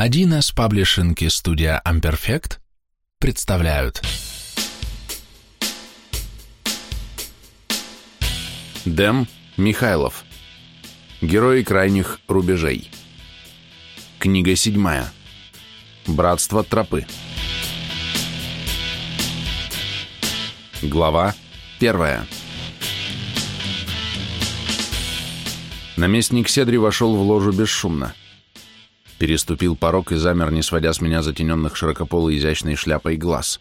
1С паблишинг и студия Amperfect представляют. Дэм Михайлов. Герои крайних рубежей. Книга седьмая. Братство тропы. Глава первая. Наместник Седри вошел в ложу бесшумно. Переступил порог и замер, не сводя с меня затененных широкополой изящной шляпой глаз.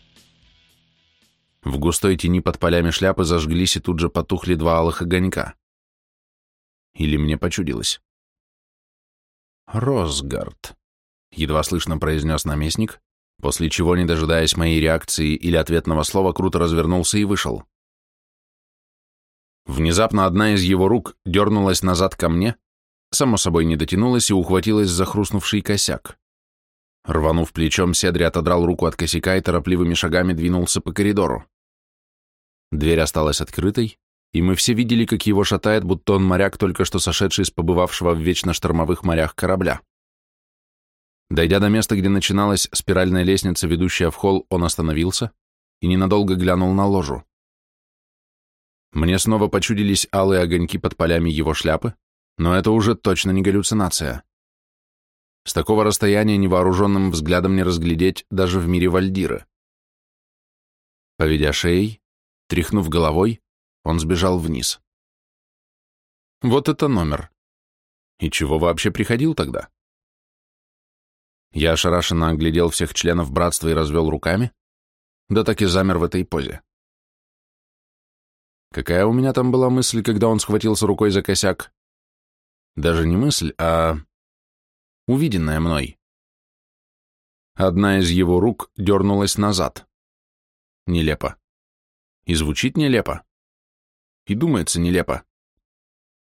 В густой тени под полями шляпы зажглись и тут же потухли два алых огонька. Или мне почудилось? «Росгард», — едва слышно произнес наместник, после чего, не дожидаясь моей реакции или ответного слова, круто развернулся и вышел. Внезапно одна из его рук дернулась назад ко мне, само собой не дотянулась и ухватилась за хрустнувший косяк. Рванув плечом, Седри отодрал руку от косяка и торопливыми шагами двинулся по коридору. Дверь осталась открытой, и мы все видели, как его шатает, будто он моряк, только что сошедший из побывавшего в вечно штормовых морях корабля. Дойдя до места, где начиналась спиральная лестница, ведущая в холл, он остановился и ненадолго глянул на ложу. Мне снова почудились алые огоньки под полями его шляпы, но это уже точно не галлюцинация. С такого расстояния невооруженным взглядом не разглядеть даже в мире Вальдира. Поведя шеей, тряхнув головой, он сбежал вниз. Вот это номер. И чего вообще приходил тогда? Я ошарашенно оглядел всех членов братства и развел руками, да так и замер в этой позе. Какая у меня там была мысль, когда он схватился рукой за косяк? Даже не мысль, а увиденная мной. Одна из его рук дернулась назад. Нелепо. И звучит нелепо. И думается нелепо.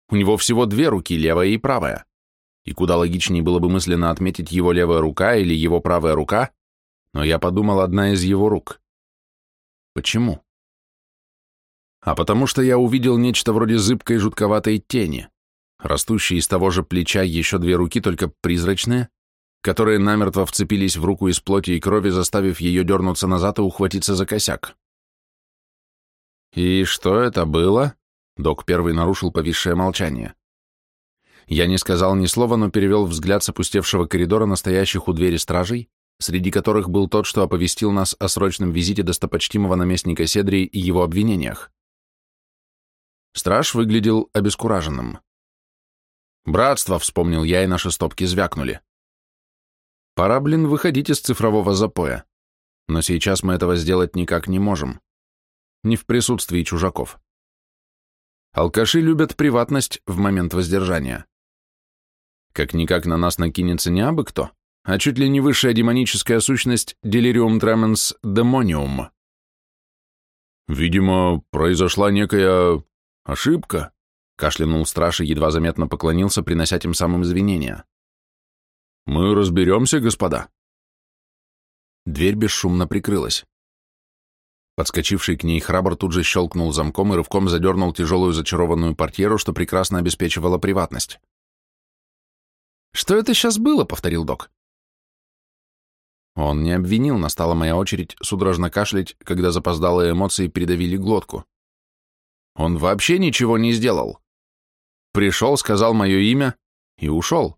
У него всего две руки, левая и правая. И куда логичнее было бы мысленно отметить его левая рука или его правая рука, но я подумал, одна из его рук. Почему? а потому что я увидел нечто вроде зыбкой жутковатой тени, растущей из того же плеча еще две руки, только призрачные, которые намертво вцепились в руку из плоти и крови, заставив ее дернуться назад и ухватиться за косяк. «И что это было?» Док первый нарушил повисшее молчание. Я не сказал ни слова, но перевел взгляд с опустевшего коридора, настоящих у двери стражей, среди которых был тот, что оповестил нас о срочном визите достопочтимого наместника Седри и его обвинениях. Страж выглядел обескураженным. «Братство», — вспомнил я, и наши стопки звякнули. «Пора, блин, выходить из цифрового запоя. Но сейчас мы этого сделать никак не можем. Не в присутствии чужаков. Алкаши любят приватность в момент воздержания. Как-никак на нас накинется не абы кто, а чуть ли не высшая демоническая сущность Delirium Tremens Demonium. Видимо, произошла некая «Ошибка», — кашлянул страж и едва заметно поклонился, принося тем самым извинения. «Мы разберемся, господа». Дверь бесшумно прикрылась. Подскочивший к ней храбр тут же щелкнул замком и рывком задернул тяжелую зачарованную портьеру, что прекрасно обеспечивало приватность. «Что это сейчас было?» — повторил док. Он не обвинил, настала моя очередь судорожно кашлять, когда запоздалые эмоции придавили глотку. Он вообще ничего не сделал. Пришел, сказал мое имя и ушел.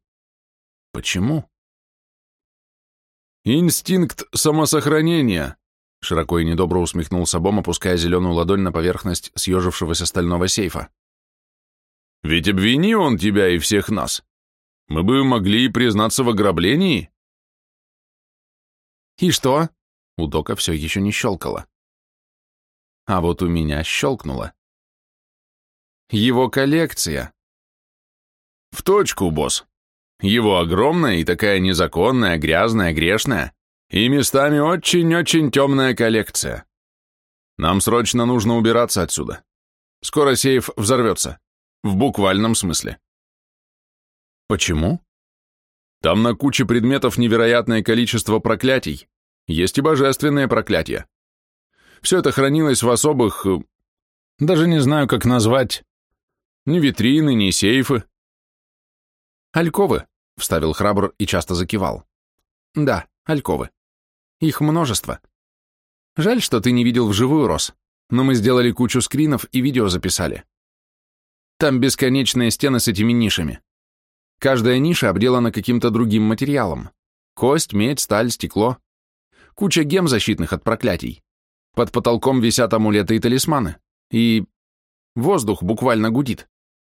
Почему? Инстинкт самосохранения, широко и недобро усмехнулся Бом, опуская зеленую ладонь на поверхность съежившегося стального сейфа. Ведь обвини он тебя и всех нас. Мы бы могли и признаться в ограблении. И что? У Дока все еще не щелкало. А вот у меня щелкнуло. Его коллекция. В точку, босс. Его огромная и такая незаконная, грязная, грешная и местами очень-очень темная коллекция. Нам срочно нужно убираться отсюда. Скоро сейф взорвется. В буквальном смысле. Почему? Там на куче предметов невероятное количество проклятий. Есть и божественные проклятия. Все это хранилось в особых... Э, даже не знаю, как назвать. Ни витрины, ни сейфы. Альковы, вставил храбр и часто закивал. Да, альковы. Их множество. Жаль, что ты не видел вживую, Рос, но мы сделали кучу скринов и видео записали. Там бесконечные стены с этими нишами. Каждая ниша обделана каким-то другим материалом. Кость, медь, сталь, стекло. Куча гем защитных от проклятий. Под потолком висят амулеты и талисманы. И воздух буквально гудит.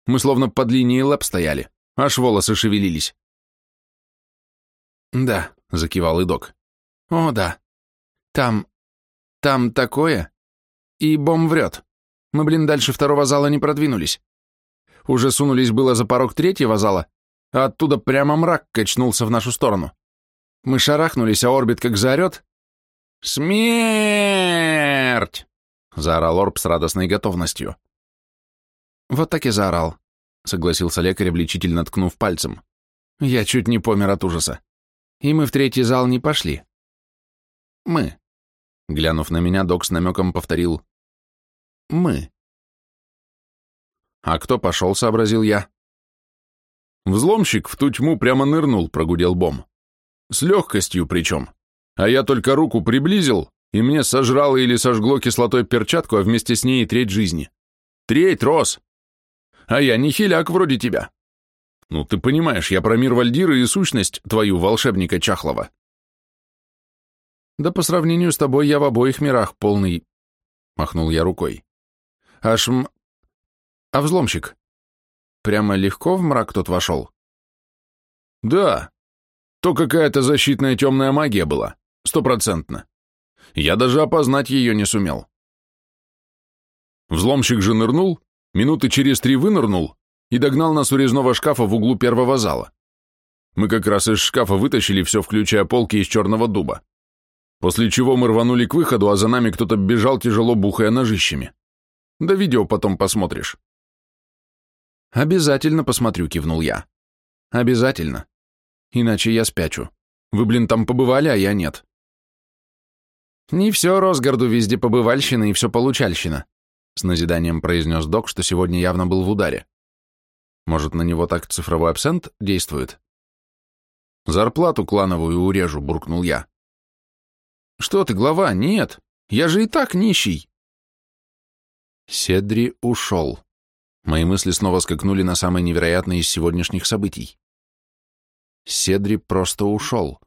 Мы словно под линией лэп стояли, аж волосы шевелились. «Да», — закивал Идок. «О, да. Там... там такое. И бом врет. Мы, блин, дальше второго зала не продвинулись. Уже сунулись было за порог третьего зала, а оттуда прямо мрак качнулся в нашу сторону. Мы шарахнулись, а орбит как заорет. «Смерть!» — заорал Орб с радостной готовностью. «Вот так и заорал», — согласился лекарь, обличительно ткнув пальцем. «Я чуть не помер от ужаса. И мы в третий зал не пошли». «Мы», — глянув на меня, док с намеком повторил. «Мы». «А кто пошел?» — сообразил я. Взломщик в ту тьму прямо нырнул, прогудел Бом. С легкостью причем. А я только руку приблизил, и мне сожрало или сожгло кислотой перчатку, а вместе с ней и треть жизни. Треть, Рос! А я не хиляк вроде тебя. Ну, ты понимаешь, я про мир Вальдира и сущность твою, волшебника Чахлова. Да по сравнению с тобой я в обоих мирах полный... Махнул я рукой. Аж м... А взломщик? Прямо легко в мрак тот вошел? Да. То какая-то защитная темная магия была. Стопроцентно. Я даже опознать ее не сумел. Взломщик же нырнул, минуты через три вынырнул и догнал нас у резного шкафа в углу первого зала. Мы как раз из шкафа вытащили все, включая полки из черного дуба. После чего мы рванули к выходу, а за нами кто-то бежал, тяжело бухая ножищами. Да видео потом посмотришь. «Обязательно посмотрю», — кивнул я. «Обязательно. Иначе я спячу. Вы, блин, там побывали, а я нет». «Не все Росгарду везде побывальщина и все получальщина», — с назиданием произнес док, что сегодня явно был в ударе. «Может, на него так цифровой абсент действует?» «Зарплату клановую урежу», — буркнул я. «Что ты, глава, нет, я же и так нищий». Седри ушел. Мои мысли снова скакнули на самое невероятное из сегодняшних событий. Седри просто ушел.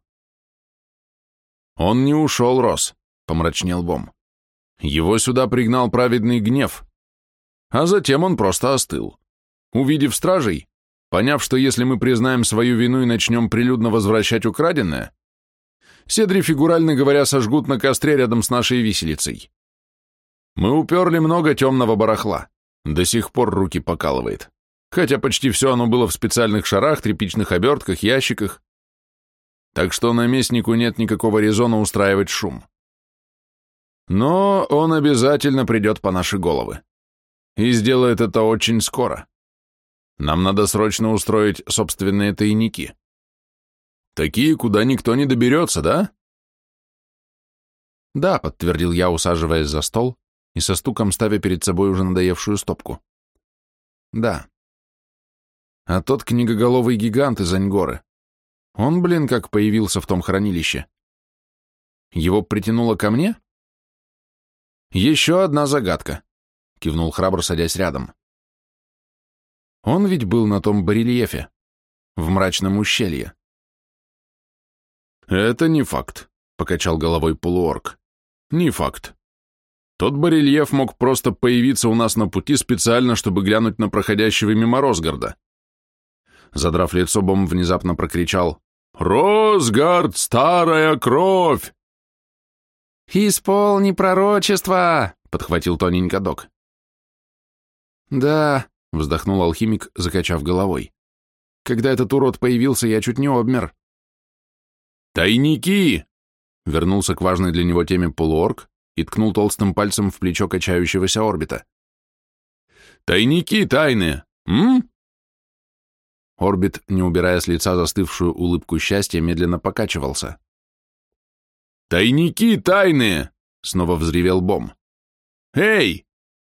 «Он не ушел, Рос», — помрачнел Бом. «Его сюда пригнал праведный гнев. А затем он просто остыл. Увидев стражей, поняв, что если мы признаем свою вину и начнем прилюдно возвращать украденное, Седри, фигурально говоря, сожгут на костре рядом с нашей виселицей. Мы уперли много темного барахла. До сих пор руки покалывает. Хотя почти все оно было в специальных шарах, тряпичных обертках, ящиках. Так что наместнику нет никакого резона устраивать шум. Но он обязательно придет по наши головы. И сделает это очень скоро. Нам надо срочно устроить собственные тайники. Такие, куда никто не доберется, да? Да, подтвердил я, усаживаясь за стол и со стуком ставя перед собой уже надоевшую стопку. Да. А тот книгоголовый гигант из Аньгоры. Он, блин, как появился в том хранилище. Его притянуло ко мне? Еще одна загадка, кивнул храбр, садясь рядом. Он ведь был на том барельефе, в мрачном ущелье. «Это не факт», — покачал головой полуорг. «Не факт. Тот барельеф мог просто появиться у нас на пути специально, чтобы глянуть на проходящего мимо Росгарда. Задрав лицо, Бом внезапно прокричал «Росгард, старая кровь!» «Исполни пророчество!» — подхватил тоненько док. «Да», — вздохнул алхимик, закачав головой. «Когда этот урод появился, я чуть не обмер». «Тайники!» — вернулся к важной для него теме полуорг, и ткнул толстым пальцем в плечо качающегося орбита. «Тайники тайные, м?» Орбит, не убирая с лица застывшую улыбку счастья, медленно покачивался. «Тайники тайные!» — снова взревел Бом. «Эй,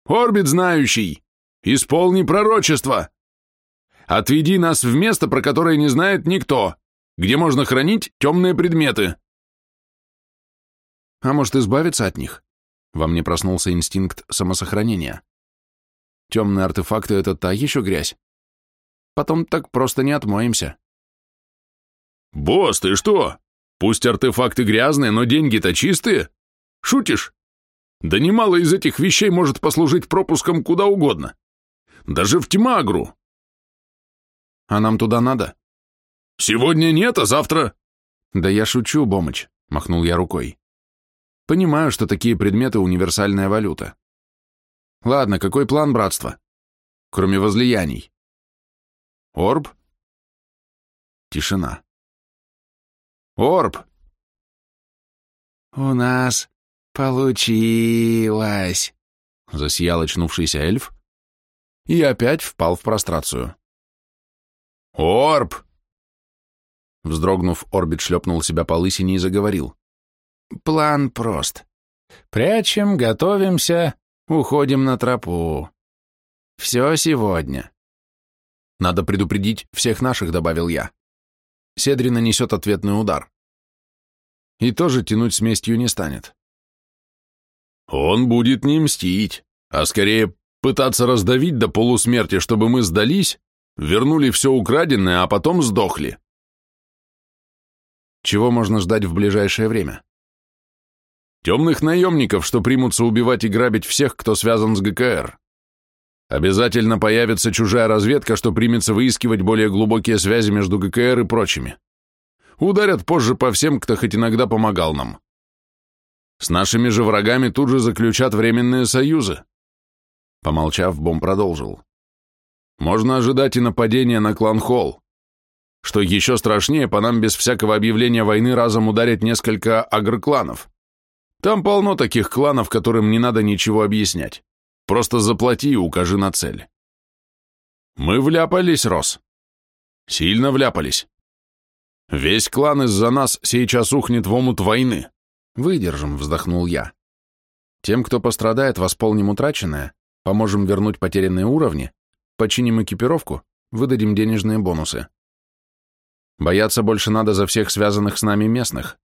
Орбит знающий, исполни пророчество! Отведи нас в место, про которое не знает никто, где можно хранить темные предметы. А может, избавиться от них? Во мне проснулся инстинкт самосохранения. Темные артефакты — это та еще грязь. Потом так просто не отмоемся. «Босс, ты что? Пусть артефакты грязные, но деньги-то чистые? Шутишь? Да немало из этих вещей может послужить пропуском куда угодно. Даже в Тимагру. А нам туда надо? Сегодня нет, а завтра... Да я шучу, Бомыч, махнул я рукой. Понимаю, что такие предметы — универсальная валюта. Ладно, какой план братства? Кроме возлияний. Орб? Тишина. Орб! У нас получилось, засиял очнувшийся эльф и опять впал в прострацию. Орб! Вздрогнув, Орбит шлепнул себя по лысине и заговорил. План прост. Прячем, готовимся, уходим на тропу. Все сегодня. Надо предупредить всех наших, добавил я. Седри нанесет ответный удар. И тоже тянуть с местью не станет. Он будет не мстить, а скорее пытаться раздавить до полусмерти, чтобы мы сдались, вернули все украденное, а потом сдохли. Чего можно ждать в ближайшее время? Темных наемников, что примутся убивать и грабить всех, кто связан с ГКР. Обязательно появится чужая разведка, что примется выискивать более глубокие связи между ГКР и прочими. Ударят позже по всем, кто хоть иногда помогал нам. С нашими же врагами тут же заключат временные союзы. Помолчав, Бом продолжил. Можно ожидать и нападения на клан Холл. Что еще страшнее, по нам без всякого объявления войны разом ударят несколько агрокланов. Там полно таких кланов, которым не надо ничего объяснять. Просто заплати и укажи на цель. Мы вляпались, Рос. Сильно вляпались. Весь клан из-за нас сейчас ухнет в омут войны. Выдержим, вздохнул я. Тем, кто пострадает, восполним утраченное, поможем вернуть потерянные уровни, починим экипировку, выдадим денежные бонусы. Бояться больше надо за всех связанных с нами местных,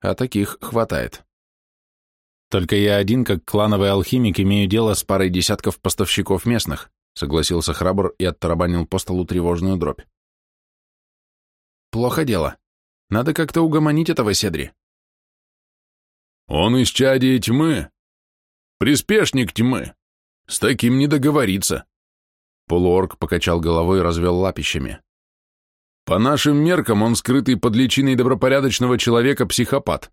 а таких хватает. Только я один, как клановый алхимик, имею дело с парой десятков поставщиков местных, согласился храбр и оттарабанил по столу тревожную дробь. Плохо дело. Надо как-то угомонить этого Седри. Он из чади тьмы. Приспешник тьмы. С таким не договориться. Полуорг покачал головой и развел лапищами. По нашим меркам он скрытый под личиной добропорядочного человека психопат.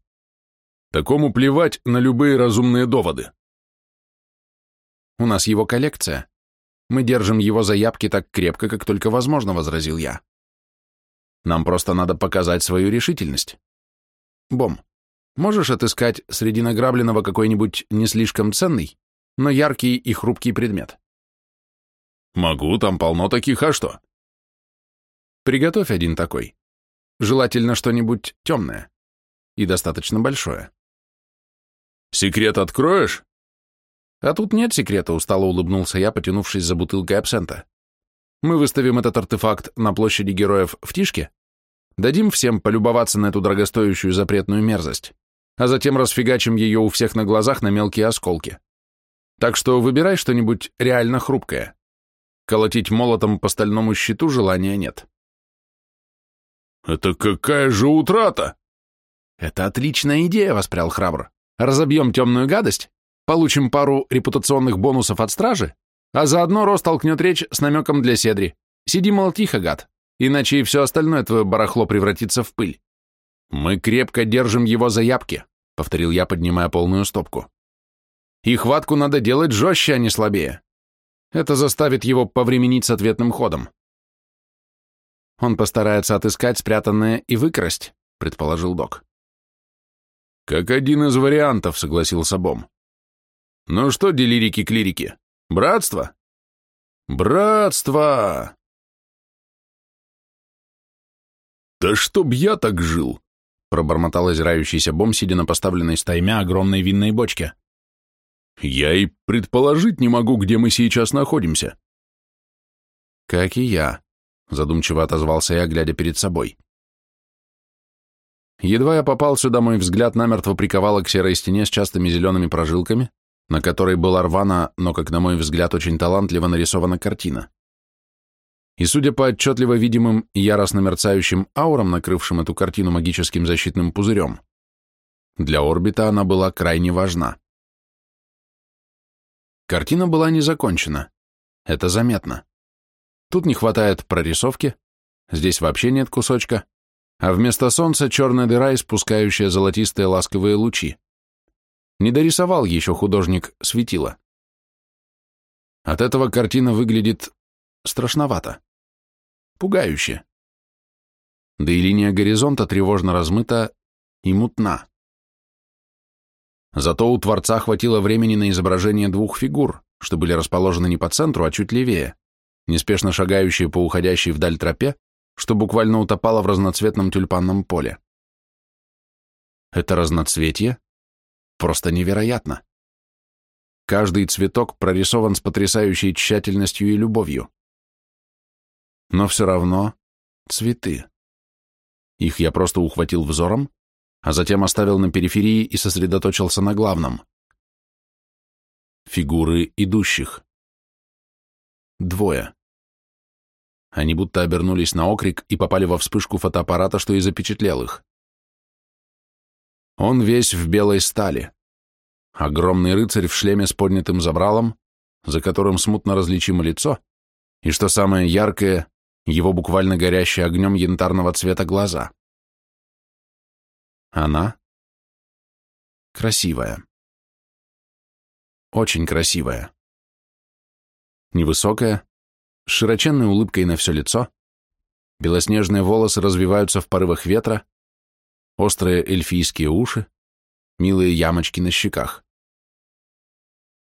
Такому плевать на любые разумные доводы. У нас его коллекция. Мы держим его заябки так крепко, как только возможно, возразил я. Нам просто надо показать свою решительность. Бом, можешь отыскать среди награбленного какой-нибудь не слишком ценный, но яркий и хрупкий предмет? Могу, там полно таких, а что? Приготовь один такой. Желательно что-нибудь темное и достаточно большое. Секрет откроешь? А тут нет секрета, устало улыбнулся я, потянувшись за бутылкой абсента. Мы выставим этот артефакт на площади героев в Тишке, дадим всем полюбоваться на эту дорогостоящую запретную мерзость, а затем расфигачим ее у всех на глазах на мелкие осколки. Так что выбирай что-нибудь реально хрупкое. Колотить молотом по стальному щиту желания нет. «Это какая же утрата?» «Это отличная идея», — воспрял храбр. Разобьем темную гадость, получим пару репутационных бонусов от стражи, а заодно Рос толкнет речь с намеком для Седри. Сиди, мол, тихо, гад, иначе и все остальное твое барахло превратится в пыль. Мы крепко держим его за ябки, повторил я, поднимая полную стопку. И хватку надо делать жестче, а не слабее. Это заставит его повременить с ответным ходом. Он постарается отыскать спрятанное и выкрасть, предположил док. «Как один из вариантов», — согласился Бом. «Ну что, делирики-клирики, братство?» «Братство!» «Да чтоб я так жил!» — пробормотал озирающийся Бом, сидя на поставленной стаймя огромной винной бочке. «Я и предположить не могу, где мы сейчас находимся». «Как и я», — задумчиво отозвался я, глядя перед собой. Едва я попал сюда, мой взгляд намертво приковало к серой стене с частыми зелеными прожилками, на которой была рвана, но, как на мой взгляд, очень талантливо нарисована картина. И судя по отчетливо видимым и яростно мерцающим аурам, накрывшим эту картину магическим защитным пузырем, для орбита она была крайне важна. Картина была не закончена. Это заметно. Тут не хватает прорисовки, здесь вообще нет кусочка, а вместо солнца черная дыра, испускающая золотистые ласковые лучи. Не дорисовал еще художник светила. От этого картина выглядит страшновато, пугающе. Да и линия горизонта тревожно размыта и мутна. Зато у Творца хватило времени на изображение двух фигур, что были расположены не по центру, а чуть левее, неспешно шагающие по уходящей вдаль тропе, что буквально утопало в разноцветном тюльпанном поле. Это разноцветие просто невероятно. Каждый цветок прорисован с потрясающей тщательностью и любовью. Но все равно цветы. Их я просто ухватил взором, а затем оставил на периферии и сосредоточился на главном. Фигуры идущих. Двое. Они будто обернулись на окрик и попали во вспышку фотоаппарата, что и запечатлел их. Он весь в белой стали. Огромный рыцарь в шлеме с поднятым забралом, за которым смутно различимо лицо, и, что самое яркое, его буквально горящие огнем янтарного цвета глаза. Она красивая. Очень красивая. Невысокая, с широченной улыбкой на все лицо, белоснежные волосы развиваются в порывах ветра, острые эльфийские уши, милые ямочки на щеках.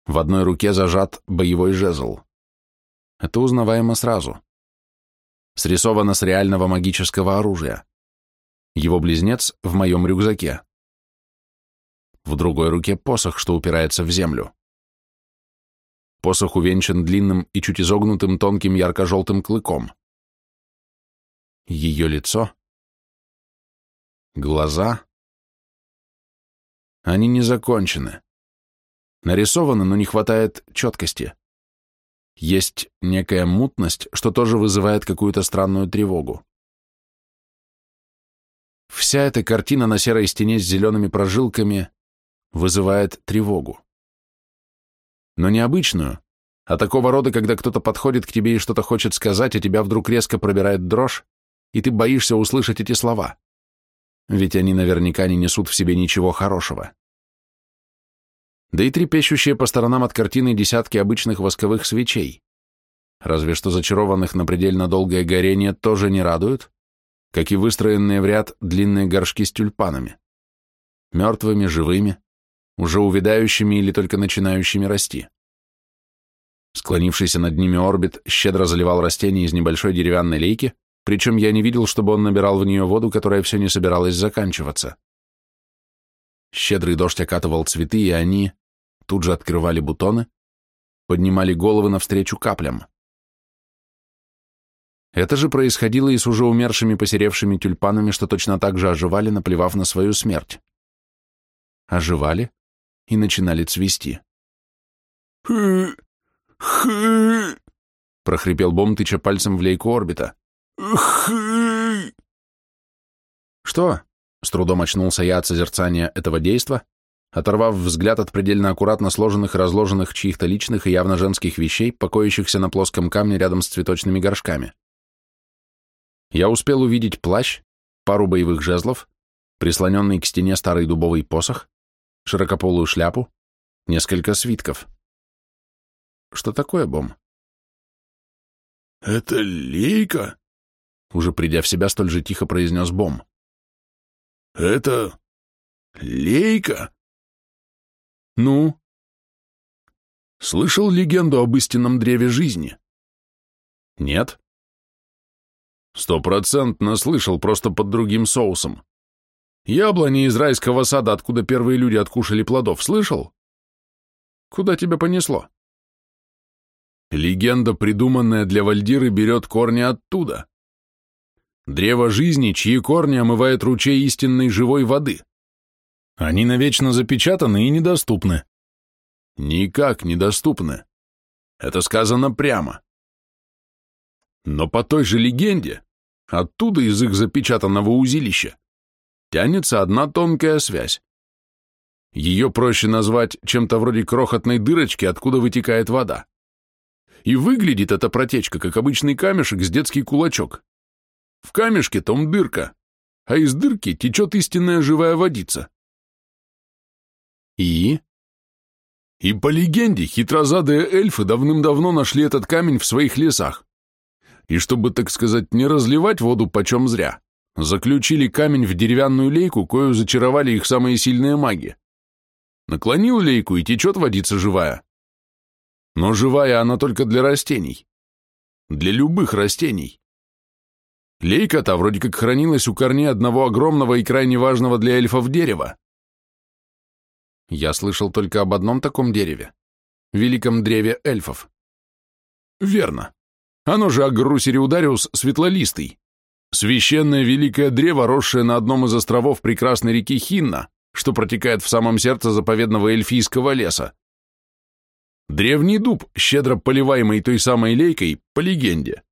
В одной руке зажат боевой жезл. Это узнаваемо сразу. Срисовано с реального магического оружия. Его близнец в моем рюкзаке. В другой руке посох, что упирается в землю. Посох увенчан длинным и чуть изогнутым тонким ярко-желтым клыком. Ее лицо, глаза, они не закончены. Нарисованы, но не хватает четкости. Есть некая мутность, что тоже вызывает какую-то странную тревогу. Вся эта картина на серой стене с зелеными прожилками вызывает тревогу но не обычную, а такого рода, когда кто-то подходит к тебе и что-то хочет сказать, а тебя вдруг резко пробирает дрожь, и ты боишься услышать эти слова. Ведь они наверняка не несут в себе ничего хорошего. Да и трепещущие по сторонам от картины десятки обычных восковых свечей. Разве что зачарованных на предельно долгое горение тоже не радуют, как и выстроенные в ряд длинные горшки с тюльпанами. Мертвыми, живыми, уже увядающими или только начинающими расти. Склонившийся над ними орбит щедро заливал растения из небольшой деревянной лейки, причем я не видел, чтобы он набирал в нее воду, которая все не собиралась заканчиваться. Щедрый дождь окатывал цветы, и они тут же открывали бутоны, поднимали головы навстречу каплям. Это же происходило и с уже умершими посеревшими тюльпанами, что точно так же оживали, наплевав на свою смерть. Оживали, и начинали цвести. «Хы! Хы!» — прохрипел Бом, тыча пальцем в лейку орбита. «Хы!» «Что?» — с трудом очнулся я от созерцания этого действа, оторвав взгляд от предельно аккуратно сложенных и разложенных чьих-то личных и явно женских вещей, покоящихся на плоском камне рядом с цветочными горшками. Я успел увидеть плащ, пару боевых жезлов, прислоненный к стене старый дубовый посох, широкополую шляпу, несколько свитков. Что такое, Бом? Это лейка? Уже придя в себя, столь же тихо произнес Бом. Это лейка? Ну? Слышал легенду об истинном древе жизни? Нет. Стопроцентно слышал, просто под другим соусом. Яблони из райского сада, откуда первые люди откушали плодов, слышал? Куда тебя понесло? Легенда, придуманная для Вальдиры, берет корни оттуда. Древо жизни, чьи корни омывает ручей истинной живой воды. Они навечно запечатаны и недоступны. Никак недоступны. Это сказано прямо. Но по той же легенде, оттуда из их запечатанного узилища, тянется одна тонкая связь. Ее проще назвать чем-то вроде крохотной дырочки, откуда вытекает вода. И выглядит эта протечка, как обычный камешек с детский кулачок. В камешке том дырка, а из дырки течет истинная живая водица. И? И по легенде, хитрозадые эльфы давным-давно нашли этот камень в своих лесах. И чтобы, так сказать, не разливать воду почем зря, заключили камень в деревянную лейку, кою зачаровали их самые сильные маги. Наклонил лейку, и течет водица живая. Но живая она только для растений. Для любых растений. Лейка-то вроде как хранилась у корней одного огромного и крайне важного для эльфов дерева. Я слышал только об одном таком дереве. Великом древе эльфов. Верно. Оно же Агрусериудариус светлолистый. Священное великое древо, росшее на одном из островов прекрасной реки Хинна, что протекает в самом сердце заповедного эльфийского леса. Древний дуб, щедро поливаемый той самой лейкой, по легенде.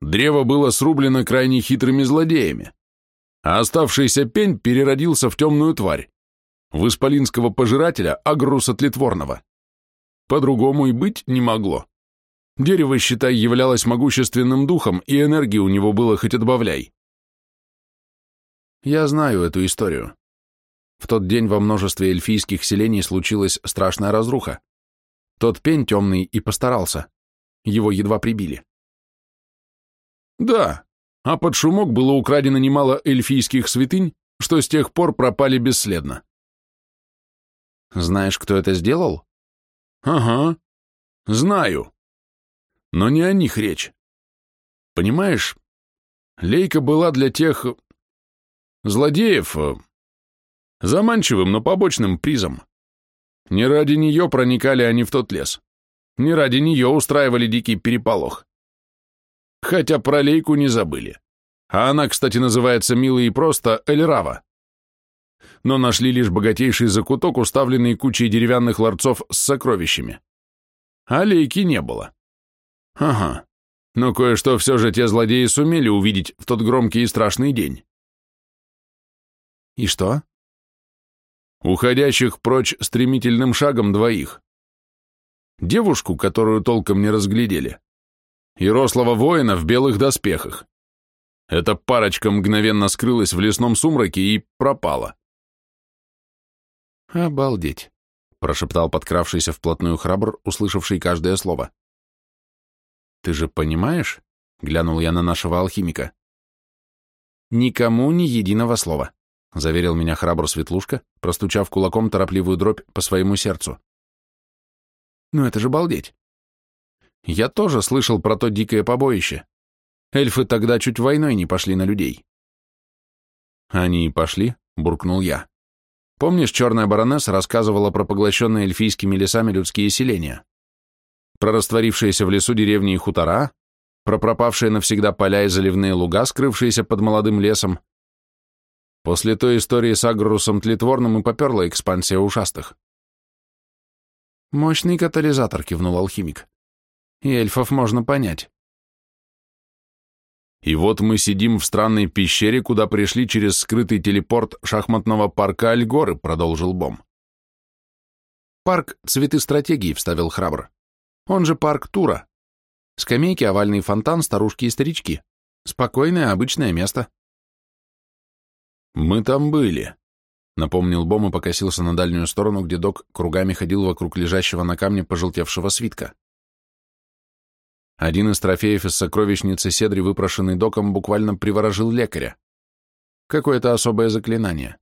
Древо было срублено крайне хитрыми злодеями, а оставшийся пень переродился в темную тварь, в исполинского пожирателя Агруса Тлетворного. По-другому и быть не могло. Дерево, считай, являлось могущественным духом, и энергии у него было хоть отбавляй. Я знаю эту историю. В тот день во множестве эльфийских селений случилась страшная разруха. Тот пень темный и постарался. Его едва прибили. Да, а под шумок было украдено немало эльфийских святынь, что с тех пор пропали бесследно. Знаешь, кто это сделал? Ага, знаю. Но не о них речь. Понимаешь, лейка была для тех злодеев э, заманчивым, но побочным призом. Не ради нее проникали они в тот лес. Не ради нее устраивали дикий переполох. Хотя про лейку не забыли. А она, кстати, называется мило и просто Эльрава но нашли лишь богатейший закуток, уставленный кучей деревянных ларцов с сокровищами. А лейки не было. Ага, но кое-что все же те злодеи сумели увидеть в тот громкий и страшный день. И что? Уходящих прочь стремительным шагом двоих. Девушку, которую толком не разглядели, и рослого воина в белых доспехах. Эта парочка мгновенно скрылась в лесном сумраке и пропала. «Обалдеть!» — прошептал подкравшийся вплотную храбр, услышавший каждое слово. «Ты же понимаешь?» — глянул я на нашего алхимика. «Никому ни единого слова», — заверил меня храбр Светлушка, простучав кулаком торопливую дробь по своему сердцу. «Ну это же балдеть! Я тоже слышал про то дикое побоище. Эльфы тогда чуть войной не пошли на людей». «Они и пошли», — буркнул я. Помнишь, черная баронесса рассказывала про поглощенные эльфийскими лесами людские селения? Про растворившиеся в лесу деревни и хутора? Про пропавшие навсегда поля и заливные луга, скрывшиеся под молодым лесом? После той истории с Агрусом Тлетворным и поперла экспансия ушастых. «Мощный катализатор», — кивнул алхимик. «И эльфов можно понять. И вот мы сидим в странной пещере, куда пришли через скрытый телепорт шахматного парка Альгоры, продолжил Бом. Парк «Цветы стратегии», — вставил храбр. Он же парк Тура. Скамейки, овальный фонтан, старушки и старички. Спокойное, обычное место. Мы там были, — напомнил Бом и покосился на дальнюю сторону, где док кругами ходил вокруг лежащего на камне пожелтевшего свитка. Один из трофеев из сокровищницы Седри, выпрошенный доком, буквально приворожил лекаря. Какое-то особое заклинание.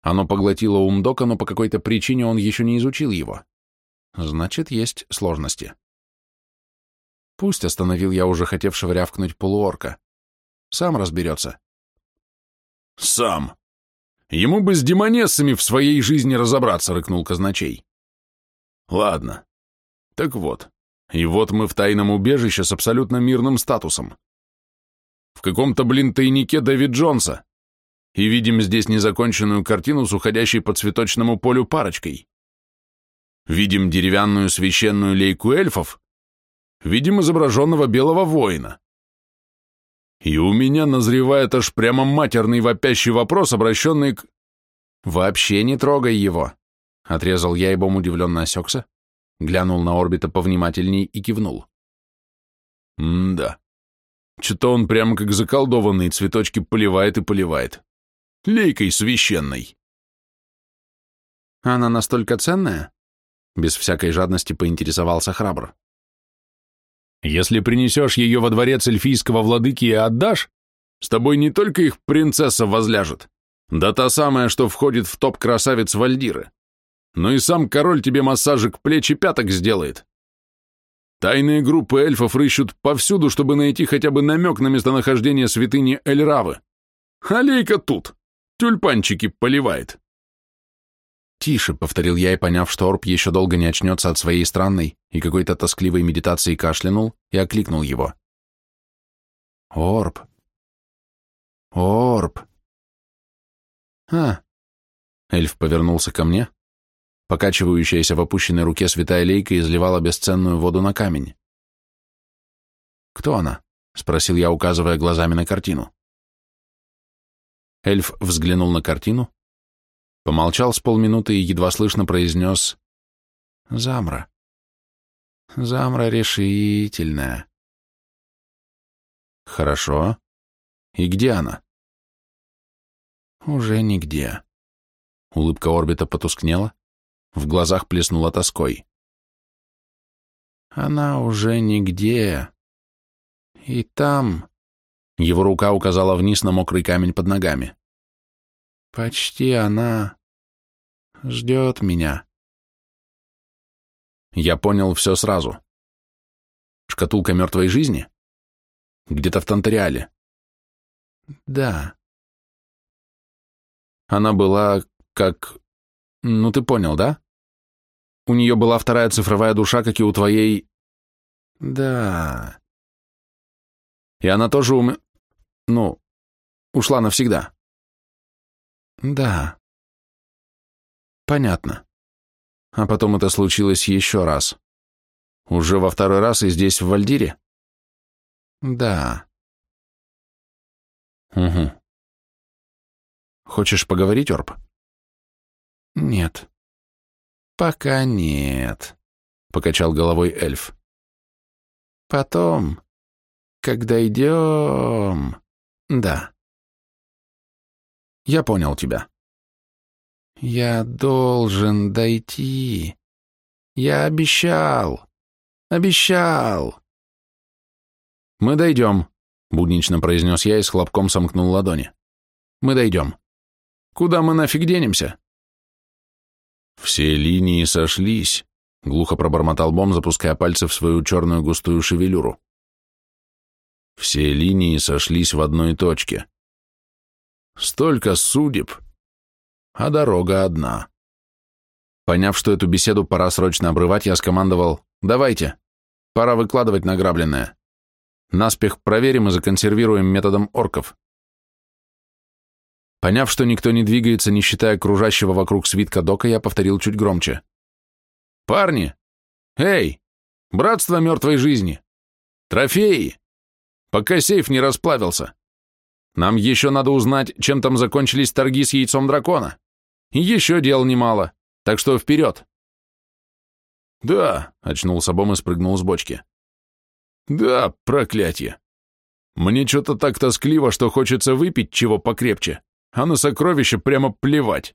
Оно поглотило ум дока, но по какой-то причине он еще не изучил его. Значит, есть сложности. Пусть остановил я уже хотевшего рявкнуть полуорка. Сам разберется. Сам. Ему бы с демонессами в своей жизни разобраться, рыкнул казначей. Ладно. Так вот, и вот мы в тайном убежище с абсолютно мирным статусом. в каком-то, блин, тайнике Дэвид Джонса, и видим здесь незаконченную картину с уходящей по цветочному полю парочкой. Видим деревянную священную лейку эльфов, видим изображенного белого воина. И у меня назревает аж прямо матерный вопящий вопрос, обращенный к... «Вообще не трогай его!» — отрезал я, ибо он удивленно осекся, глянул на орбита повнимательней и кивнул. «М-да. Что-то он прямо как заколдованный, цветочки поливает и поливает. Лейкой священной». «Она настолько ценная?» Без всякой жадности поинтересовался храбр. Если принесешь ее во дворец эльфийского владыки и отдашь, с тобой не только их принцесса возляжет, да та самая, что входит в топ красавиц Вальдиры, но и сам король тебе массажик плеч и пяток сделает. Тайные группы эльфов рыщут повсюду, чтобы найти хотя бы намек на местонахождение святыни Эльравы. Алейка тут, тюльпанчики поливает. «Тише», — повторил я и, поняв, что Орб еще долго не очнется от своей странной и какой-то тоскливой медитации, кашлянул и окликнул его. «Орб! Орб!» «А!» Эльф повернулся ко мне. Покачивающаяся в опущенной руке святая лейка изливала бесценную воду на камень. «Кто она?» — спросил я, указывая глазами на картину. Эльф взглянул на картину, Помолчал с полминуты и едва слышно произнес «Замра». Замра решительная. Хорошо. И где она? Уже нигде. Улыбка орбита потускнела, в глазах плеснула тоской. Она уже нигде. И там... Его рука указала вниз на мокрый камень под ногами. Почти она ждет меня. Я понял все сразу. Шкатулка мертвой жизни? Где-то в Тантериале. Да. Она была как... Ну, ты понял, да? У нее была вторая цифровая душа, как и у твоей... Да. И она тоже ум... Ну, ушла навсегда. Да. Понятно. А потом это случилось еще раз. Уже во второй раз и здесь, в Вальдире? Да. Угу. Хочешь поговорить, Орб? Нет. Пока нет, покачал головой эльф. Потом, когда идем... Да. Я понял тебя. Я должен дойти. Я обещал. Обещал. Мы дойдем, буднично произнес я и с хлопком сомкнул ладони. Мы дойдем. Куда мы нафиг денемся? Все линии сошлись, глухо пробормотал Бом, запуская пальцы в свою черную густую шевелюру. Все линии сошлись в одной точке. Столько судеб, а дорога одна. Поняв, что эту беседу пора срочно обрывать, я скомандовал «Давайте, пора выкладывать награбленное. Наспех проверим и законсервируем методом орков». Поняв, что никто не двигается, не считая кружащего вокруг свитка дока, я повторил чуть громче. «Парни! Эй! Братство мертвой жизни! Трофеи! Пока сейф не расплавился!» Нам еще надо узнать, чем там закончились торги с яйцом дракона. Еще дел немало, так что вперед. Да, очнулся Бом и спрыгнул с бочки. Да, проклятие. Мне что-то так тоскливо, что хочется выпить чего покрепче, а на сокровище прямо плевать.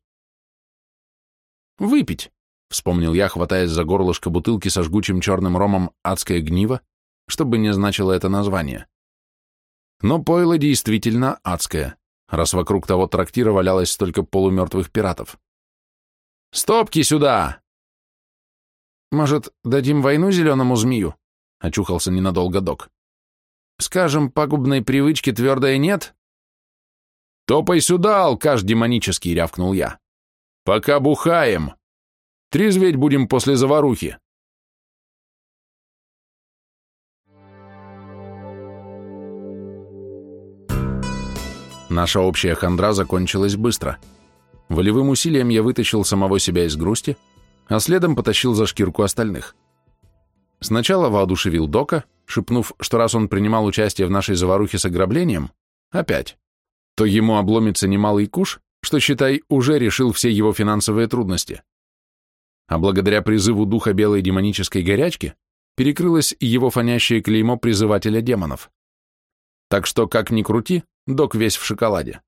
Выпить, вспомнил я, хватаясь за горлышко бутылки со жгучим черным ромом «Адское гниво», чтобы не значило это название. Но пойло действительно адское, раз вокруг того трактира валялось столько полумертвых пиратов. «Стопки сюда!» «Может, дадим войну зеленому змею?» — очухался ненадолго док. «Скажем, пагубной привычки твердая нет?» «Топай сюда, алкаш демонический!» — рявкнул я. «Пока бухаем! Трезветь будем после заварухи!» Наша общая хандра закончилась быстро. Волевым усилием я вытащил самого себя из грусти, а следом потащил за шкирку остальных. Сначала воодушевил Дока, шепнув, что раз он принимал участие в нашей заварухе с ограблением, опять, то ему обломится немалый куш, что, считай, уже решил все его финансовые трудности. А благодаря призыву духа белой демонической горячки перекрылось его фонящее клеймо призывателя демонов. Так что, как ни крути, док весь в шоколаде.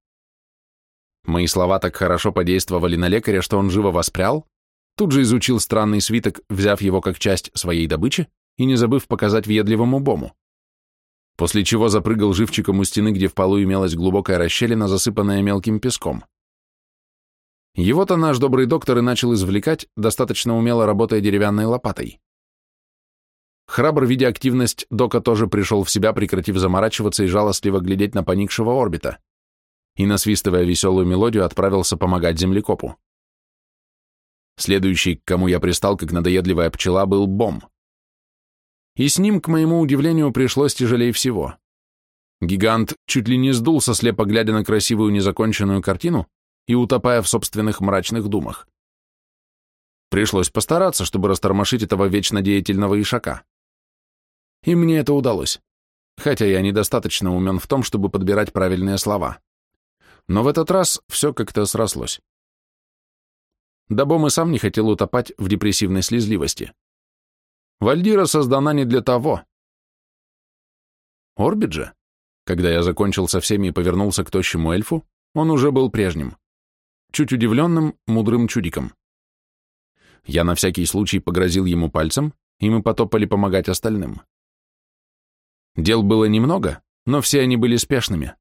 Мои слова так хорошо подействовали на лекаря, что он живо воспрял, тут же изучил странный свиток, взяв его как часть своей добычи и не забыв показать въедливому бому. После чего запрыгал живчиком у стены, где в полу имелась глубокая расщелина, засыпанная мелким песком. Его-то наш добрый доктор и начал извлекать, достаточно умело работая деревянной лопатой. Храбр, видя активность, Дока тоже пришел в себя, прекратив заморачиваться и жалостливо глядеть на поникшего орбита, и, насвистывая веселую мелодию, отправился помогать землекопу. Следующий, к кому я пристал, как надоедливая пчела, был Бом. И с ним, к моему удивлению, пришлось тяжелее всего. Гигант чуть ли не сдулся, слепо глядя на красивую незаконченную картину и утопая в собственных мрачных думах. Пришлось постараться, чтобы растормошить этого вечно деятельного ишака. И мне это удалось, хотя я недостаточно умен в том, чтобы подбирать правильные слова. Но в этот раз все как-то срослось. Дабом и сам не хотел утопать в депрессивной слезливости. Вальдира создана не для того. Орбит же, когда я закончил со всеми и повернулся к тощему эльфу, он уже был прежним. Чуть удивленным, мудрым чудиком. Я на всякий случай погрозил ему пальцем, и мы потопали помогать остальным. Дел было немного, но все они были спешными.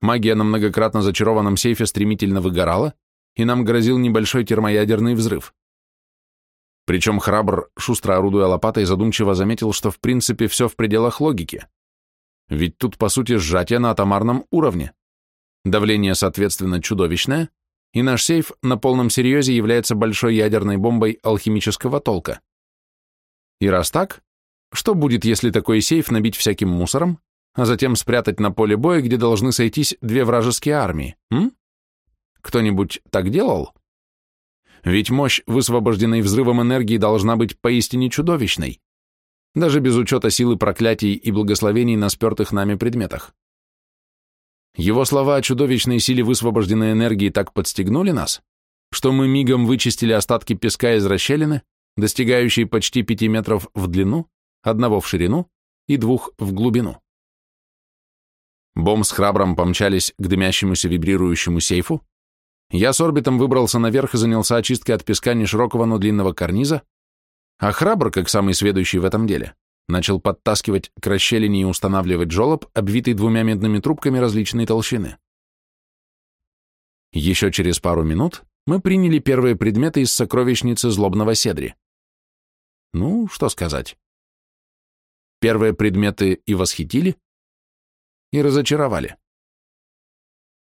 Магия на многократно зачарованном сейфе стремительно выгорала, и нам грозил небольшой термоядерный взрыв. Причем храбр, шустро орудуя лопатой, задумчиво заметил, что в принципе все в пределах логики. Ведь тут, по сути, сжатие на атомарном уровне. Давление, соответственно, чудовищное, и наш сейф на полном серьезе является большой ядерной бомбой алхимического толка. И раз так, что будет, если такой сейф набить всяким мусором, а затем спрятать на поле боя, где должны сойтись две вражеские армии, м? Кто-нибудь так делал? Ведь мощь, высвобожденной взрывом энергии, должна быть поистине чудовищной, даже без учета силы проклятий и благословений на спертых нами предметах. Его слова о чудовищной силе высвобожденной энергии так подстегнули нас, что мы мигом вычистили остатки песка из расщелины, достигающей почти пяти метров в длину, одного в ширину и двух в глубину. Бом с храбром помчались к дымящемуся вибрирующему сейфу, я с орбитом выбрался наверх и занялся очисткой от песка неширокого, но длинного карниза, а храбр, как самый сведущий в этом деле, начал подтаскивать к расщелине и устанавливать жолоб, обвитый двумя медными трубками различной толщины. Еще через пару минут мы приняли первые предметы из сокровищницы злобного седри. Ну, что сказать. Первые предметы и восхитили, и разочаровали.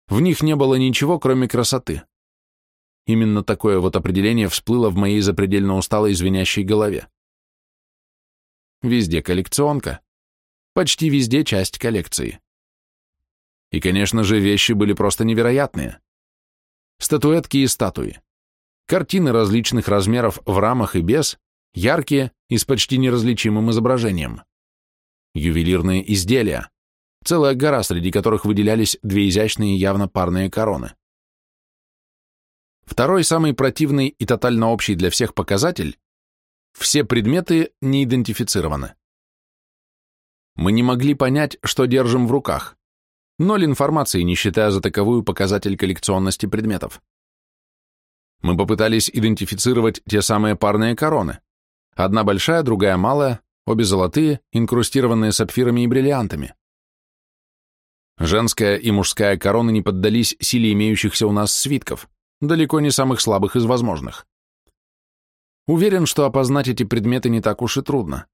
В них не было ничего, кроме красоты. Именно такое вот определение всплыло в моей запредельно усталой звенящей голове. Везде коллекционка. Почти везде часть коллекции. И, конечно же, вещи были просто невероятные. Статуэтки и статуи. Картины различных размеров в рамах и без, яркие и с почти неразличимым изображением. Ювелирные изделия целая гора, среди которых выделялись две изящные явно парные короны. Второй, самый противный и тотально общий для всех показатель – все предметы не идентифицированы. Мы не могли понять, что держим в руках. Ноль информации, не считая за таковую показатель коллекционности предметов. Мы попытались идентифицировать те самые парные короны. Одна большая, другая малая, обе золотые, инкрустированные сапфирами и бриллиантами. Женская и мужская короны не поддались силе имеющихся у нас свитков, далеко не самых слабых из возможных. Уверен, что опознать эти предметы не так уж и трудно.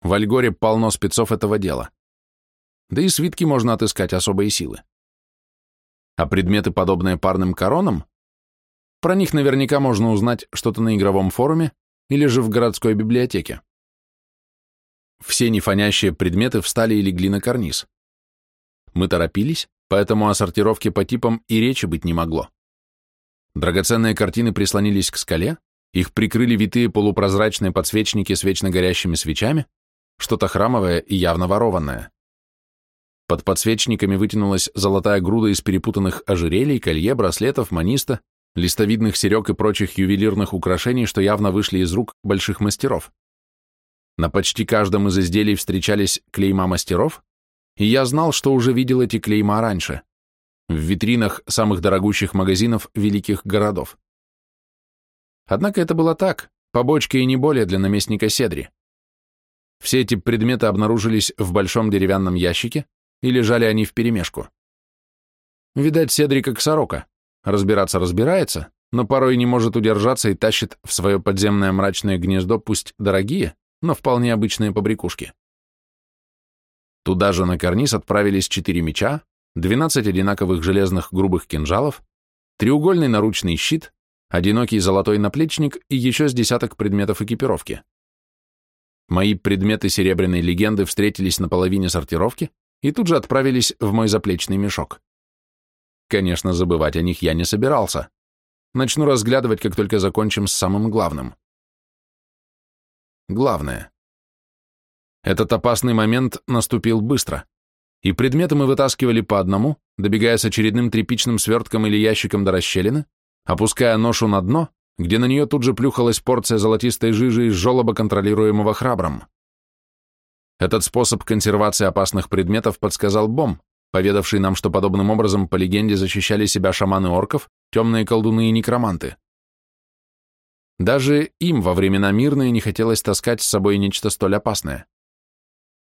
В Альгоре полно спецов этого дела. Да и свитки можно отыскать особые силы. А предметы, подобные парным коронам, про них наверняка можно узнать что-то на игровом форуме или же в городской библиотеке. Все нефонящие предметы встали и легли на карниз. Мы торопились, поэтому о сортировке по типам и речи быть не могло. Драгоценные картины прислонились к скале, их прикрыли витые полупрозрачные подсвечники с вечно горящими свечами, что-то храмовое и явно ворованное. Под подсвечниками вытянулась золотая груда из перепутанных ожерелий, колье, браслетов, маниста, листовидных серег и прочих ювелирных украшений, что явно вышли из рук больших мастеров. На почти каждом из изделий встречались клейма мастеров, и я знал, что уже видел эти клейма раньше, в витринах самых дорогущих магазинов великих городов. Однако это было так, побочка и не более для наместника Седри. Все эти предметы обнаружились в большом деревянном ящике, и лежали они вперемешку. Видать, Седри как сорока. Разбираться разбирается, но порой не может удержаться и тащит в свое подземное мрачное гнездо пусть дорогие, но вполне обычные побрякушки. Туда же на карниз отправились четыре меча, двенадцать одинаковых железных грубых кинжалов, треугольный наручный щит, одинокий золотой наплечник и еще с десяток предметов экипировки. Мои предметы серебряной легенды встретились на половине сортировки и тут же отправились в мой заплечный мешок. Конечно, забывать о них я не собирался. Начну разглядывать, как только закончим с самым главным. Главное. Этот опасный момент наступил быстро, и предметы мы вытаскивали по одному, добегая с очередным тряпичным свертком или ящиком до расщелины, опуская ношу на дно, где на нее тут же плюхалась порция золотистой жижи из желоба, контролируемого храбром. Этот способ консервации опасных предметов подсказал Бом, поведавший нам, что подобным образом, по легенде, защищали себя шаманы орков, темные колдуны и некроманты. Даже им во времена мирные не хотелось таскать с собой нечто столь опасное.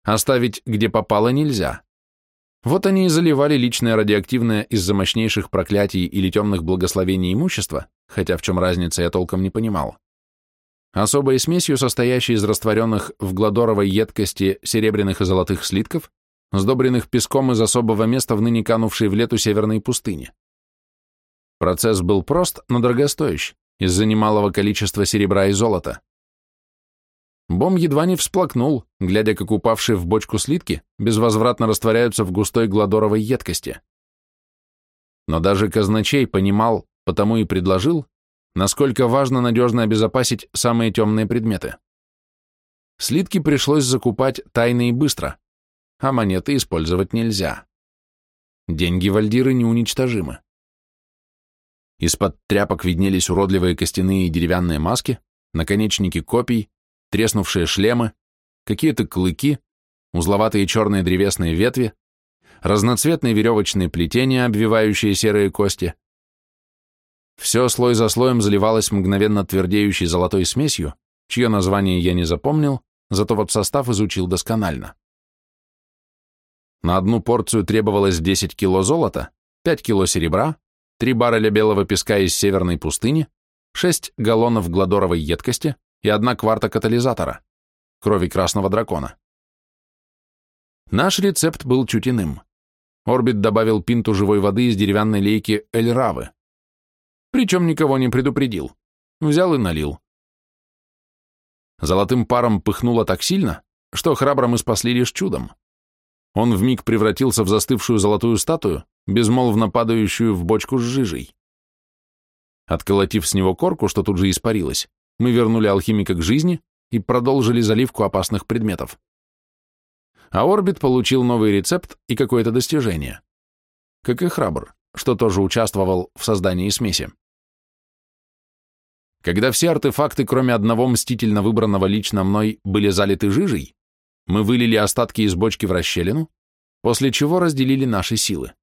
Оставить где попало нельзя. Вот они и заливали личное радиоактивное из-за мощнейших проклятий или темных благословений имущества, хотя в чем разница я толком не понимал. Особой смесью, состоящей из растворенных в гладоровой едкости серебряных и золотых слитков, сдобренных песком из особого места в ныне канувшей в лету северной пустыне. Процесс был прост, но дорогостоящий, из-за немалого количества серебра и золота. Бом едва не всплакнул, глядя, как упавшие в бочку слитки безвозвратно растворяются в густой гладоровой едкости. Но даже казначей понимал, потому и предложил, насколько важно надежно обезопасить самые темные предметы. Слитки пришлось закупать тайно и быстро, а монеты использовать нельзя. Деньги вальдиры неуничтожимы. Из-под тряпок виднелись уродливые костяные и деревянные маски, наконечники копий, треснувшие шлемы, какие-то клыки, узловатые черные древесные ветви, разноцветные веревочные плетения, обвивающие серые кости. Все слой за слоем заливалось мгновенно твердеющей золотой смесью, чье название я не запомнил, зато вот состав изучил досконально. На одну порцию требовалось 10 кило золота, 5 кило серебра, 3 барреля белого песка из северной пустыни, 6 галлонов гладоровой едкости, и одна кварта катализатора, крови красного дракона. Наш рецепт был чуть иным. Орбит добавил пинту живой воды из деревянной лейки Эльравы. Причем никого не предупредил. Взял и налил. Золотым паром пыхнуло так сильно, что храбро мы спасли лишь чудом. Он вмиг превратился в застывшую золотую статую, безмолвно падающую в бочку с жижей. Отколотив с него корку, что тут же испарилась, мы вернули алхимика к жизни и продолжили заливку опасных предметов. А Орбит получил новый рецепт и какое-то достижение. Как и Храбр, что тоже участвовал в создании смеси. Когда все артефакты, кроме одного мстительно выбранного лично мной, были залиты жижей, мы вылили остатки из бочки в расщелину, после чего разделили наши силы.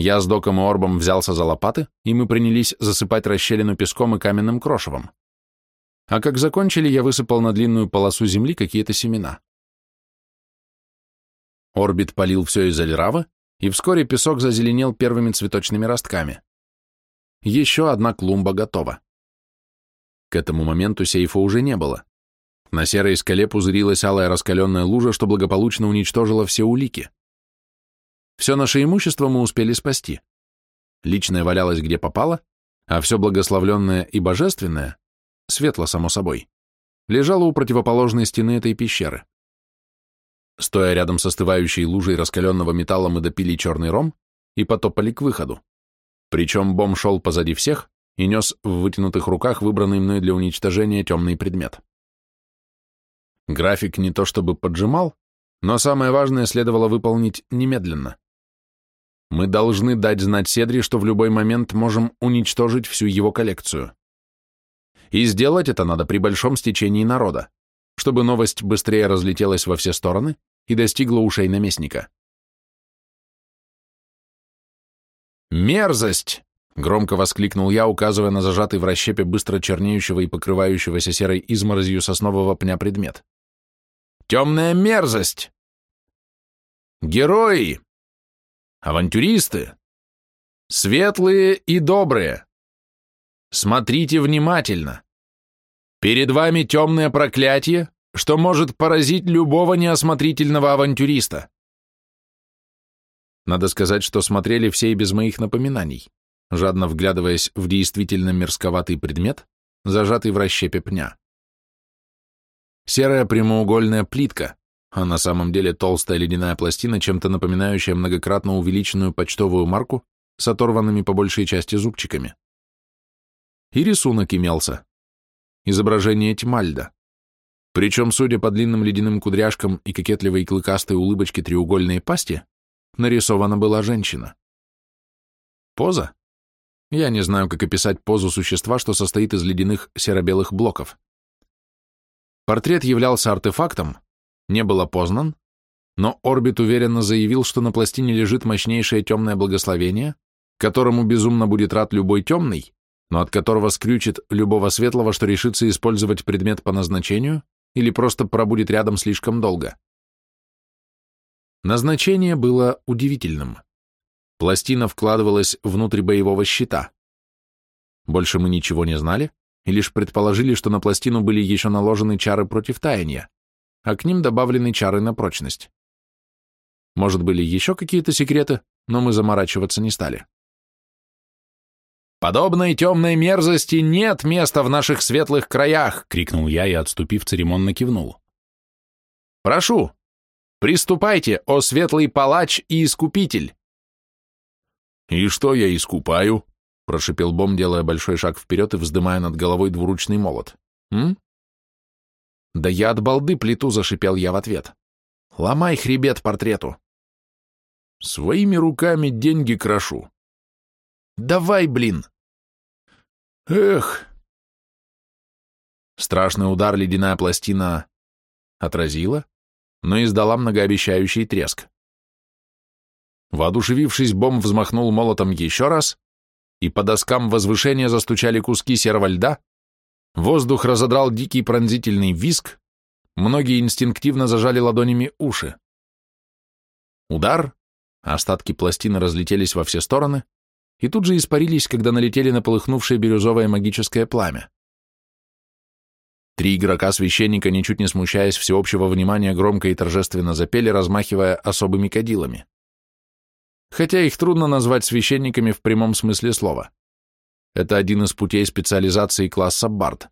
Я с Доком и Орбом взялся за лопаты, и мы принялись засыпать расщелину песком и каменным крошевом. А как закончили, я высыпал на длинную полосу земли какие-то семена. Орбит полил все из альравы, и вскоре песок зазеленел первыми цветочными ростками. Еще одна клумба готова. К этому моменту сейфа уже не было. На серой скале пузырилась алая раскаленная лужа, что благополучно уничтожила все улики. Все наше имущество мы успели спасти. Личное валялось где попало, а все благословленное и божественное светло, само собой, лежала у противоположной стены этой пещеры. стоя рядом с остывающей лужей раскаленного металла, мы допили черный ром и потопали к выходу. Причем Бом шел позади всех и нес в вытянутых руках выбранный мной для уничтожения темный предмет. График не то чтобы поджимал, но самое важное следовало выполнить немедленно. Мы должны дать знать Седри, что в любой момент можем уничтожить всю его коллекцию. И сделать это надо при большом стечении народа, чтобы новость быстрее разлетелась во все стороны и достигла ушей наместника. «Мерзость!» — громко воскликнул я, указывая на зажатый в расщепе быстро чернеющего и покрывающегося серой изморозью соснового пня предмет. «Темная мерзость!» «Герои! Авантюристы! Светлые и добрые! Смотрите внимательно! Перед вами темное проклятие, что может поразить любого неосмотрительного авантюриста. Надо сказать, что смотрели все и без моих напоминаний, жадно вглядываясь в действительно мерзковатый предмет, зажатый в расщепе пня. Серая прямоугольная плитка, а на самом деле толстая ледяная пластина, чем-то напоминающая многократно увеличенную почтовую марку с оторванными по большей части зубчиками. И рисунок имелся. Изображение Тимальда. Причем, судя по длинным ледяным кудряшкам и кокетливой клыкастой улыбочке треугольной пасти, нарисована была женщина. Поза? Я не знаю, как описать позу существа, что состоит из ледяных серо-белых блоков. Портрет являлся артефактом, не был опознан, но Орбит уверенно заявил, что на пластине лежит мощнейшее темное благословение, которому безумно будет рад любой темный, но от которого скрючит любого светлого, что решится использовать предмет по назначению или просто пробудет рядом слишком долго. Назначение было удивительным. Пластина вкладывалась внутрь боевого щита. Больше мы ничего не знали и лишь предположили, что на пластину были еще наложены чары против таяния, а к ним добавлены чары на прочность. Может, были еще какие-то секреты, но мы заморачиваться не стали. «Подобной темной мерзости нет места в наших светлых краях!» — крикнул я и, отступив, церемонно кивнул. «Прошу, Приступайте, о светлый палач и искупитель!» «И что я искупаю?» — прошипел Бом, делая большой шаг вперед и вздымая над головой двуручный молот. «М?» «Да я от балды плиту!» — зашипел я в ответ. «Ломай хребет портрету!» «Своими руками деньги крошу!» «Давай, блин!» «Эх!» Страшный удар ледяная пластина отразила, но издала многообещающий треск. Воодушевившись, Бом взмахнул молотом еще раз, и по доскам возвышения застучали куски серого льда, воздух разодрал дикий пронзительный виск, многие инстинктивно зажали ладонями уши. Удар, остатки пластины разлетелись во все стороны и тут же испарились, когда налетели на полыхнувшее бирюзовое магическое пламя. Три игрока-священника, ничуть не смущаясь всеобщего внимания, громко и торжественно запели, размахивая особыми кадилами. Хотя их трудно назвать священниками в прямом смысле слова. Это один из путей специализации класса бард.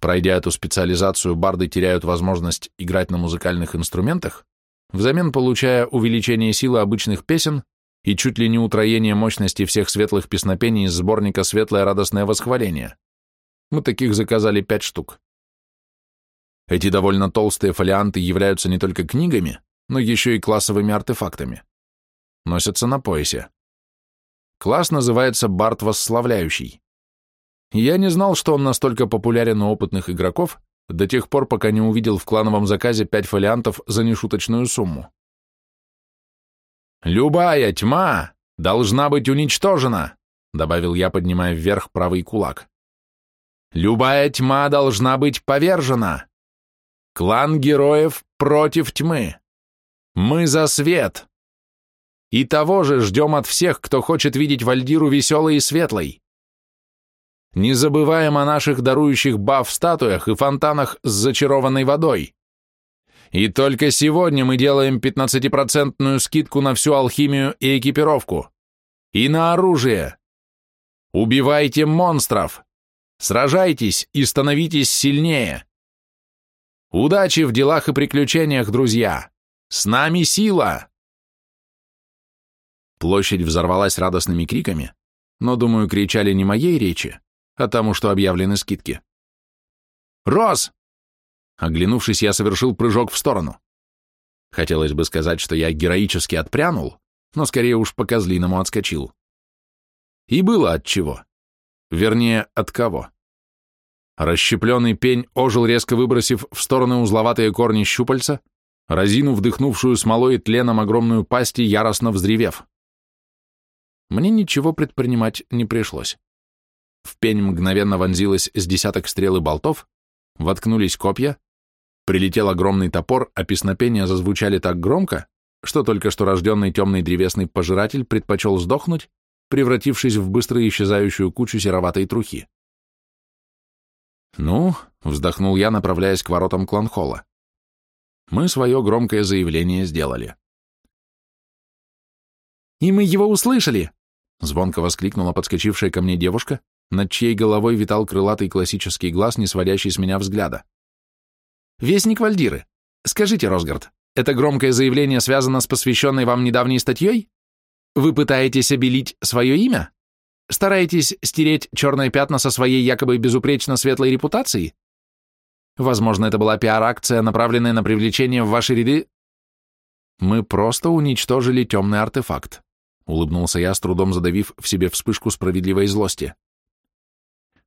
Пройдя эту специализацию, барды теряют возможность играть на музыкальных инструментах, взамен получая увеличение силы обычных песен и чуть ли не утроение мощности всех светлых песнопений из сборника «Светлое радостное восхваление». Мы таких заказали пять штук. Эти довольно толстые фолианты являются не только книгами, но еще и классовыми артефактами. Носятся на поясе. Класс называется Барт Восславляющий. Я не знал, что он настолько популярен у опытных игроков, до тех пор, пока не увидел в клановом заказе пять фолиантов за нешуточную сумму. «Любая тьма должна быть уничтожена», добавил я, поднимая вверх правый кулак. Любая тьма должна быть повержена. Клан героев против тьмы. Мы за свет. И того же ждем от всех, кто хочет видеть Вальдиру веселой и светлой. Не забываем о наших дарующих баф статуях и фонтанах с зачарованной водой. И только сегодня мы делаем 15% скидку на всю алхимию и экипировку. И на оружие. Убивайте монстров. Сражайтесь и становитесь сильнее. Удачи в делах и приключениях, друзья! С нами сила!» Площадь взорвалась радостными криками, но, думаю, кричали не моей речи, а тому, что объявлены скидки. «Рос!» Оглянувшись, я совершил прыжок в сторону. Хотелось бы сказать, что я героически отпрянул, но скорее уж по козлиному отскочил. И было от чего. Вернее, от кого. Расщепленный пень ожил, резко выбросив в стороны узловатые корни щупальца, разину вдохнувшую смолой и тленом огромную пасть и яростно взревев. Мне ничего предпринимать не пришлось. В пень мгновенно вонзилось с десяток стрел и болтов, воткнулись копья, прилетел огромный топор, а песнопения зазвучали так громко, что только что рожденный темный древесный пожиратель предпочел сдохнуть, превратившись в быстро исчезающую кучу сероватой трухи. «Ну», — вздохнул я, направляясь к воротам кланхола. «Мы свое громкое заявление сделали». «И мы его услышали!» — звонко воскликнула подскочившая ко мне девушка, над чьей головой витал крылатый классический глаз, не сводящий с меня взгляда. «Вестник Вальдиры, скажите, Росгард, это громкое заявление связано с посвященной вам недавней статьей? Вы пытаетесь обелить свое имя? Стараетесь стереть черные пятна со своей якобы безупречно светлой репутацией? Возможно, это была пиар-акция, направленная на привлечение в ваши ряды... Мы просто уничтожили темный артефакт, улыбнулся я, с трудом задавив в себе вспышку справедливой злости.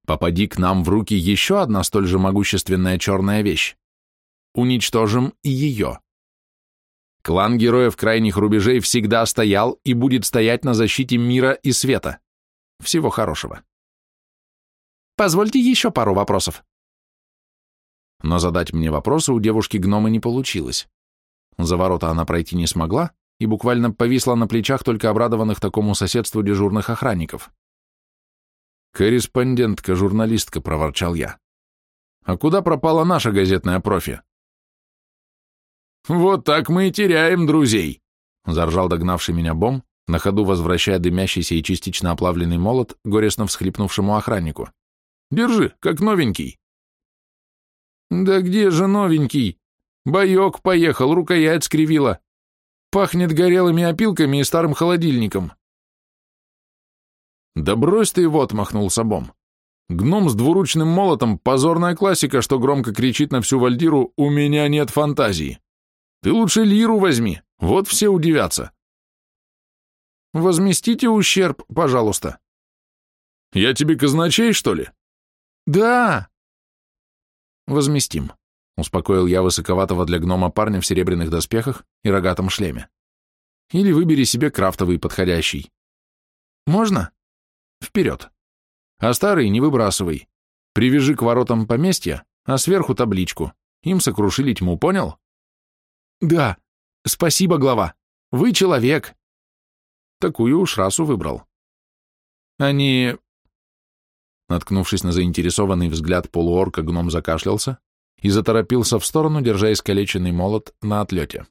Попади к нам в руки еще одна столь же могущественная черная вещь. Уничтожим и ее. Клан героев крайних рубежей всегда стоял и будет стоять на защите мира и света. Всего хорошего. Позвольте еще пару вопросов. Но задать мне вопросы у девушки-гнома не получилось. За ворота она пройти не смогла и буквально повисла на плечах только обрадованных такому соседству дежурных охранников. «Корреспондентка, журналистка», — проворчал я. «А куда пропала наша газетная профи?» «Вот так мы и теряем друзей», — заржал догнавший меня бом, на ходу возвращая дымящийся и частично оплавленный молот горестно всхлипнувшему охраннику. «Держи, как новенький». «Да где же новенький? Боек поехал, рукоять скривила. Пахнет горелыми опилками и старым холодильником». «Да брось ты его!» — отмахнулся Бом. «Гном с двуручным молотом — позорная классика, что громко кричит на всю Вальдиру «У меня нет фантазии». Ты лучше лиру возьми, вот все удивятся. Возместите ущерб, пожалуйста. Я тебе казначей, что ли? Да. Возместим, успокоил я высоковатого для гнома парня в серебряных доспехах и рогатом шлеме. Или выбери себе крафтовый подходящий. Можно? Вперед. А старый не выбрасывай. Привяжи к воротам поместья, а сверху табличку. Им сокрушили тьму, понял? Да, спасибо, глава. Вы человек. Такую уж расу выбрал. Они... Наткнувшись на заинтересованный взгляд полуорка, гном закашлялся и заторопился в сторону, держа искалеченный молот на отлете.